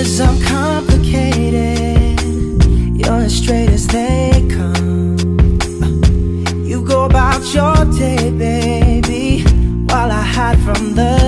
is complicated. You're as straight as they come You go about your day, baby While I hide from the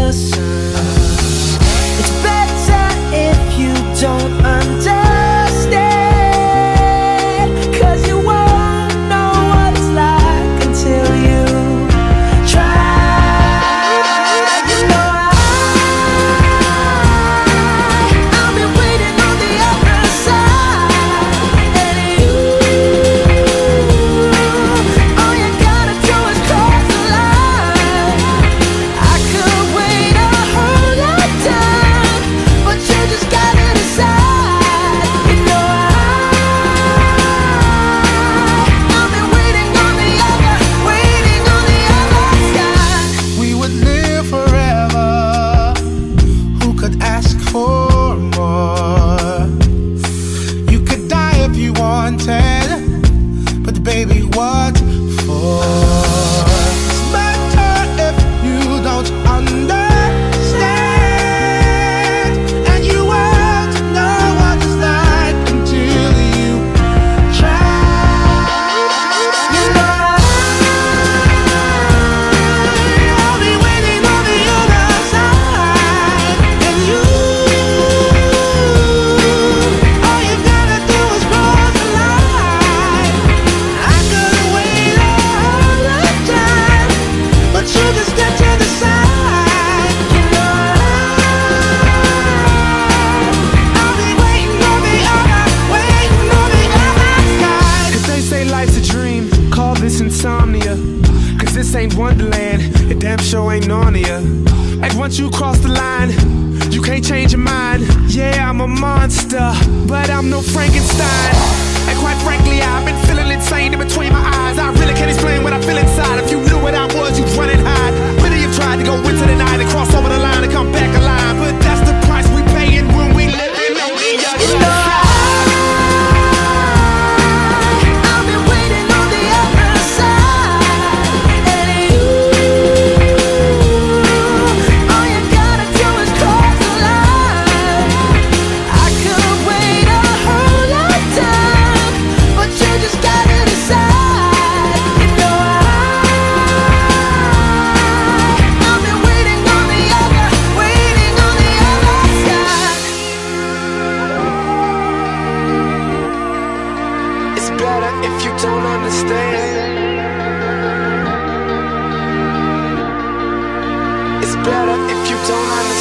insomnia. Cause this ain't Wonderland, The damn show ain't Narnia. And once you cross the line, you can't change your mind. Yeah, I'm a monster, but I'm no Frankenstein. And quite frankly, I've been feeling insane in between my eyes. if you don't understand. It's better if you don't understand.